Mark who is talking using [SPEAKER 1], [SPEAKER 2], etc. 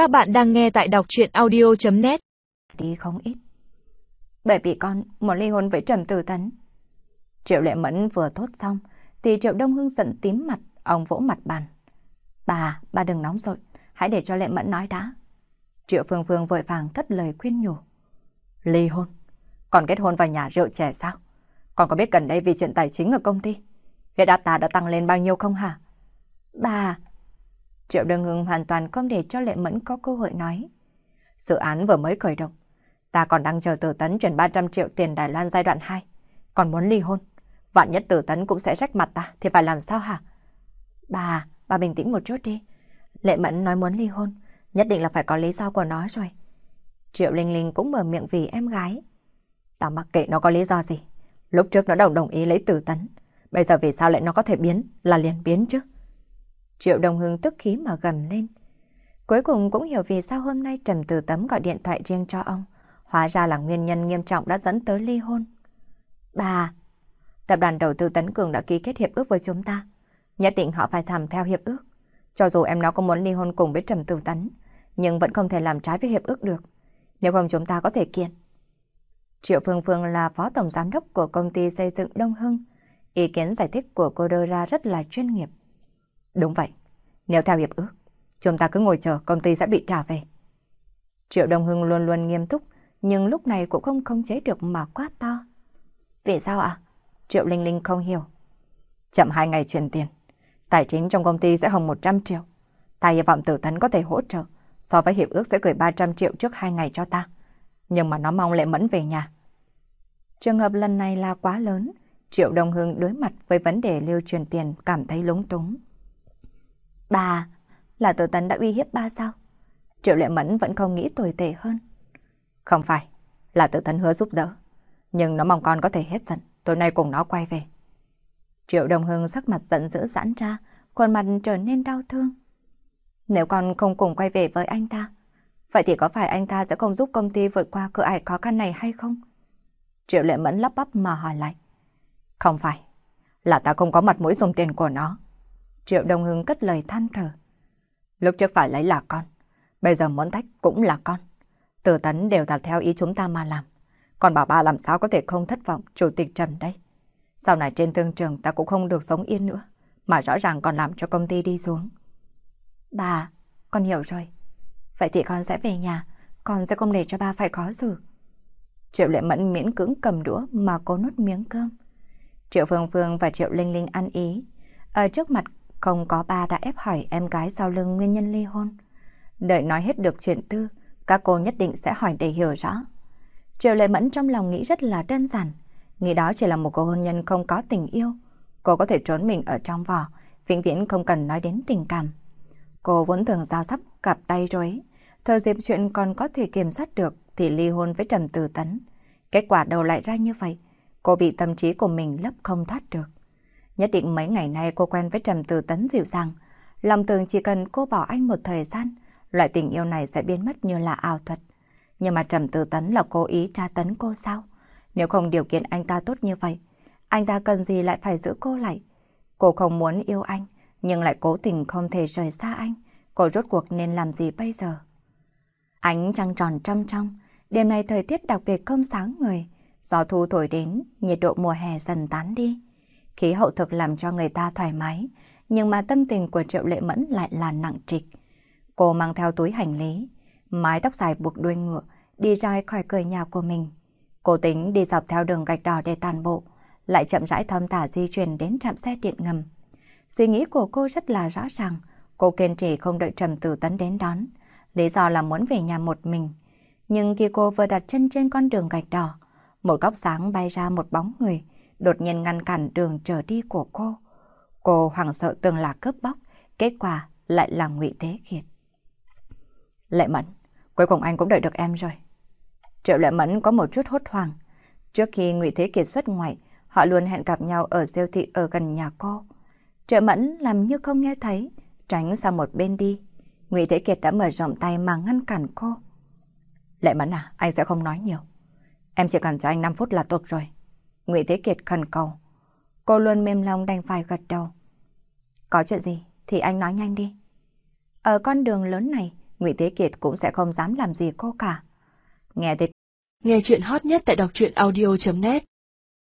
[SPEAKER 1] Các bạn đang nghe tại đọc chuyện audio.net
[SPEAKER 2] Đi không ít. Bởi vì con muốn ly hôn với Trầm Tử Tấn. Triệu Lệ Mẫn vừa thốt xong, thì Triệu Đông Hưng giận tím mặt, ông vỗ mặt bàn. Bà, bà đừng nóng rồi, hãy để cho Lệ Mẫn nói đã. Triệu Phương Phương vội vàng cất lời khuyên nhủ. Ly hôn? Còn kết hôn vào nhà rượu trẻ sao? còn có biết gần đây vì chuyện tài chính ở công ty, huyết áp ta đã tăng lên bao nhiêu không hả? Bà... Triệu Đường Hưng hoàn toàn không để cho Lệ Mẫn có cơ hội nói. Dự án vừa mới khởi động. Ta còn đang chờ Tử Tấn chuyển 300 triệu tiền Đài Loan giai đoạn 2. Còn muốn ly hôn. Vạn nhất Tử Tấn cũng sẽ rách mặt ta thì phải làm sao hả? Bà, bà bình tĩnh một chút đi. Lệ Mẫn nói muốn ly hôn. Nhất định là phải có lý do của nó rồi. Triệu Linh Linh cũng mở miệng vì em gái. Ta mặc kệ nó có lý do gì. Lúc trước nó đồng đồng ý lấy Tử Tấn. Bây giờ vì sao lại nó có thể biến là liền biến chứ? Triệu Đồng Hưng tức khí mà gầm lên. Cuối cùng cũng hiểu vì sao hôm nay Trần Tử Tấm gọi điện thoại riêng cho ông. Hóa ra là nguyên nhân nghiêm trọng đã dẫn tới ly hôn. Bà, tập đoàn đầu tư Tấn Cường đã ký kết hiệp ước với chúng ta. Nhất định họ phải làm theo hiệp ước. Cho dù em nó có muốn ly hôn cùng với Trầm Tử Tấn, nhưng vẫn không thể làm trái với hiệp ước được. Nếu không chúng ta có thể kiện. Triệu Phương Phương là phó tổng giám đốc của công ty xây dựng Đông Hưng. Ý kiến giải thích của cô đưa ra rất là chuyên nghiệp. Đúng vậy, nếu theo hiệp ước, chúng ta cứ ngồi chờ công ty sẽ bị trả về. Triệu Đông Hưng luôn luôn nghiêm túc, nhưng lúc này cũng không khống chế được mà quá to. Vì sao ạ? Triệu Linh Linh không hiểu. Chậm hai ngày chuyển tiền, tài chính trong công ty sẽ hồng 100 triệu. Ta hy vọng tử tấn có thể hỗ trợ, so với hiệp ước sẽ gửi 300 triệu trước hai ngày cho ta. Nhưng mà nó mong lệ mẫn về nhà. Trường hợp lần này là quá lớn, Triệu Đông Hưng đối mặt với vấn đề lưu truyền tiền cảm thấy lúng túng. Bà, là tử tấn đã uy hiếp ba sao? Triệu lệ mẫn vẫn không nghĩ tồi tệ hơn. Không phải, là tử tấn hứa giúp đỡ. Nhưng nó mong con có thể hết giận, tối nay cùng nó quay về. Triệu Đồng Hưng sắc mặt giận dữ giãn ra, khuôn mặt trở nên đau thương. Nếu con không cùng quay về với anh ta, vậy thì có phải anh ta sẽ không giúp công ty vượt qua cửa ải khó khăn này hay không? Triệu Lệ Mẫn lắp bắp mà hỏi lại. Không phải, là ta không có mặt mũi dùng tiền của nó. Triệu Đông Hưng cất lời than thở. Lúc trước phải lấy là con, bây giờ muốn tách cũng là con. Từ tấn đều là theo ý chúng ta mà làm. Còn bảo ba làm sao có thể không thất vọng chủ tịch Trần đây. Sau này trên thương trường ta cũng không được sống yên nữa, mà rõ ràng còn làm cho công ty đi xuống. Bà, con hiểu rồi. Vậy thì con sẽ về nhà, con sẽ không để cho ba phải khó xử. Triệu Lệ Mẫn miễn cưỡng cầm đũa mà cố nuốt miếng cơm. Triệu Phương Phương và Triệu Linh Linh ăn ý. Ở trước mặt không có ba đã ép hỏi em gái sau lưng nguyên nhân ly hôn. Đợi nói hết được chuyện tư, các cô nhất định sẽ hỏi để hiểu rõ. Triệu Lệ Mẫn trong lòng nghĩ rất là đơn giản. Nghĩ đó chỉ là một cô hôn nhân không có tình yêu. Cô có thể trốn mình ở trong vỏ, vĩnh viễn không cần nói đến tình cảm. Cô vốn thường giao sắp gặp tay rồi. Thời dịp chuyện còn có thể kiểm soát được thì ly hôn với Trầm Tử Tấn. Kết quả đầu lại ra như vậy. Cô bị tâm trí của mình lấp không thoát được. Nhất định mấy ngày nay cô quen với Trầm từ Tấn dịu dàng. Lòng tường chỉ cần cô bỏ anh một thời gian, loại tình yêu này sẽ biến mất như là ảo thuật. Nhưng mà Trầm từ Tấn là cố ý tra tấn cô sao? Nếu không điều kiện anh ta tốt như vậy, anh ta cần gì lại phải giữ cô lại? Cô không muốn yêu anh, nhưng lại cố tình không thể rời xa anh. Cô rốt cuộc nên làm gì bây giờ? Ánh trăng tròn trong trong, đêm nay thời tiết đặc biệt không sáng người. Gió thu thổi đến, nhiệt độ mùa hè dần tán đi. Khí hậu thực làm cho người ta thoải mái, nhưng mà tâm tình của Triệu Lệ Mẫn lại là nặng trịch. Cô mang theo túi hành lý, mái tóc dài buộc đuôi ngựa, đi ra khỏi cửa nhà của mình. Cô tính đi dọc theo đường gạch đỏ để tàn bộ, lại chậm rãi thâm tả di chuyển đến trạm xe điện ngầm. Suy nghĩ của cô rất là rõ ràng, cô kiên trì không đợi Trầm Tử Tấn đến đón, lý do là muốn về nhà một mình. Nhưng khi cô vừa đặt chân trên con đường gạch đỏ, một góc sáng bay ra một bóng người, đột nhiên ngăn cản đường trở đi của cô. Cô hoảng sợ tưởng là cướp bóc, kết quả lại là ngụy Thế Kiệt. Lệ Mẫn, cuối cùng anh cũng đợi được em rồi. Triệu Lệ Mẫn có một chút hốt hoảng. Trước khi ngụy Thế Kiệt xuất ngoại, họ luôn hẹn gặp nhau ở siêu thị ở gần nhà cô. Triệu Mẫn làm như không nghe thấy, tránh sang một bên đi. Ngụy Thế Kiệt đã mở rộng tay mà ngăn cản cô. Lệ Mẫn à, anh sẽ không nói nhiều. Em chỉ cần cho anh 5 phút là tốt rồi. Ngụy Thế Kiệt khẩn cầu. Cô luôn mềm lòng đành phải gật đầu. Có chuyện gì thì anh nói nhanh đi. Ở con đường lớn này, Ngụy Thế Kiệt cũng sẽ không dám làm gì cô cả. Nghe thấy
[SPEAKER 3] Nghe chuyện hot nhất tại đọc truyện audio.net